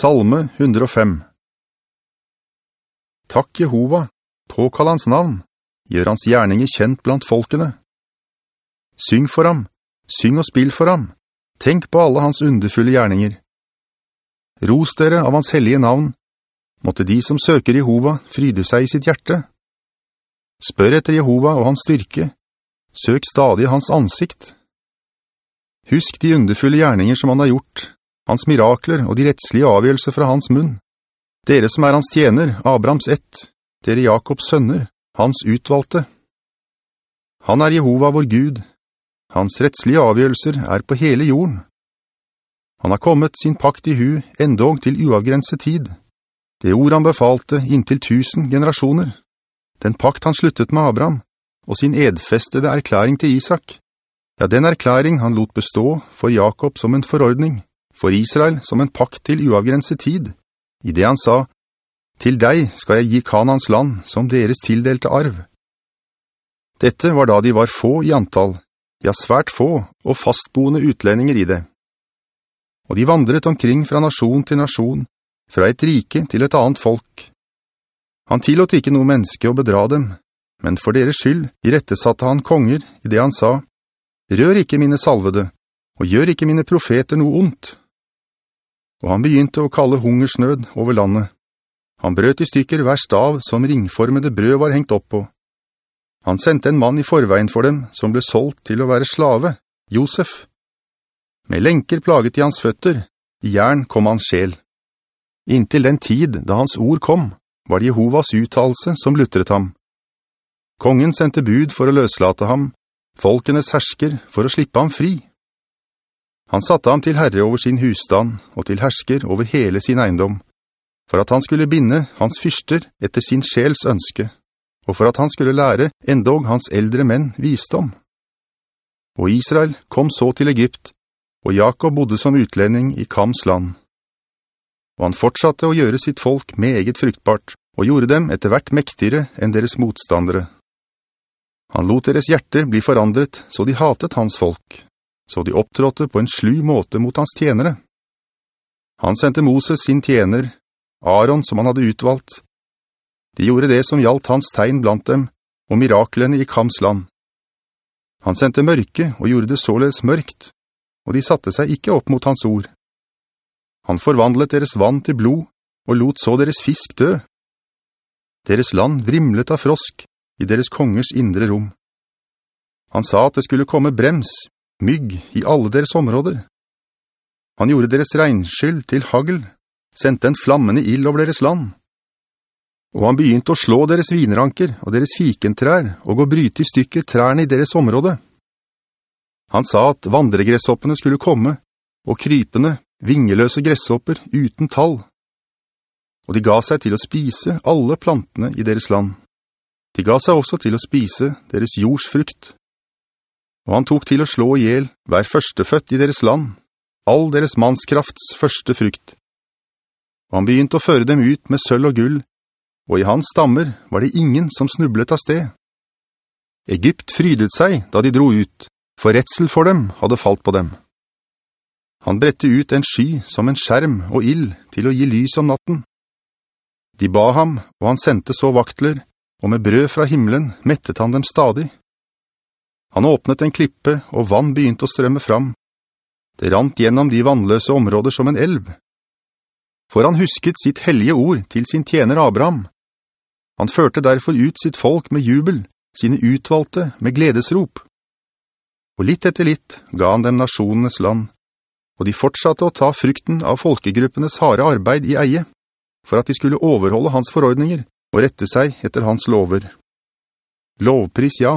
Salme 105 Takk Jehova, påkall hans navn, gjør hans gjerninger kjent blant folkene. Syng for ham, syng og spill for ham, tenk på alle hans underfulle gjerninger. Ros dere av hans hellige navn, måtte de som søker Jehova fryde seg i sitt hjerte. Spør etter Jehova og hans styrke, søk stadig hans ansikt. Husk de underfulle gjerninger som han har gjort, hans mirakler og de rettslige avgjørelser fra hans munn. Dere som er hans tjener, Abrahams ett, dere Jakobs sønner, hans utvalgte. Han er Jehova vår Gud. Hans rettslige avgjørelser er på hele jorden. Han har kommet sin pakt i hu endog til uavgrenset tid. Det ord han befalte inntil tusen generasjoner. Den pakt han sluttet med Abraham, og sin edfestede erklæring til Isak. Ja, den erklæring han lot bestå for Jakob som en forordning for Israel som en pakt til uavgrenset tid, i det han sa, «Til deg skal jeg gi Kanans land som deres tildelte arv.» Dette var da de var få i antall, ja svært få og fastboende utlendinger i det. Og de vandret omkring fra nasjon til nasjon, fra et rike til et annet folk. Han tillot ikke noe menneske å bedra dem, men for deres skyld i rette satte han konger i det han sa, «Rør ikke mine salvede, og gjør ikke mine profeter noe ondt.» Og han begynte å kalle hungersnød over landet. Han brøt i stykker hver stav som ringformede brød var hengt opp på. Han sendte en mann i forveien for dem som ble solgt til å være slave, Josef. Med lenker plaget i hans føtter, i jern kom hans sjel. Inntil den tid da hans ord kom, var det Jehovas uttalelse som luttret ham. Kongen sendte bud for å løslate ham, folkenes hersker for å slippe ham fri. Han satte ham til herre over sin husstand og til hersker over hele sin eiendom, for at han skulle binde hans fyrster etter sin sjels ønske, og for at han skulle lære endog hans eldre menn visdom. Og Israel kom så til Egypt, og Jakob bodde som utlending i Kams land. Og han fortsatte å gjøre sitt folk meget fruktbart, og gjorde dem etter hvert mektigere enn deres motstandere. Han lot deres hjerte bli forandret, så de hatet hans folk, så de opptrådte på en slu måte mot hans tjenere. Han sendte Moses sin tjener, Aaron som han hadde utvalgt. De gjorde det som gjaldt hans tegn blant dem, og miraklene i Kams land. Han sendte mørke og gjorde det således mørkt, og de satte seg ikke opp mot hans ord. Han forvandlet deres vann til blod, og lot så deres fisk dø. Deres land vrimlet av frosk i deres kongers indre rom. Han sa at det skulle komme brems mygg i alle deres områder. Han gjorde deres regnskyld til hagl, sendte en flammende ild over deres land. Og han begynte å slå deres vinranker og deres fikentrær og å bryte i stykker trærne i deres område. Han sa at vandregresshoppene skulle komme, og krypende, vingeløse gresshopper uten tall. Og de ga seg til å spise alle plantene i deres land. De ga seg også til å spise deres jordsfrukt og han tok til å slå ihjel hver førstefødt i deres land, all deres mannskrafts første frukt. Og han begynte å føre dem ut med sølv og gull, og i hans stammer var det ingen som snublet av sted. Egypt frydet seg da de dro ut, for retsel for dem hadde falt på dem. Han brette ut en sky som en skjerm og ild til å gi lys om natten. De ba ham, og han sendte så vaktler, og med brød fra himmelen mettet han dem stadig. Han åpnet en klippe, og vann begynte å strømme fram. Det rant gjennom de vannløse områder som en elv. For han husket sitt hellige ord til sin tjener Abraham. Han førte derfor ut sitt folk med jubel, sine utvalgte med gledesrop. Og litt etter litt ga han dem nasjonenes land, og de fortsatte å ta frukten av folkegruppenes harde arbeid i eie, for at de skulle overholde hans forordninger og rette seg etter hans lover. Lovpris ja,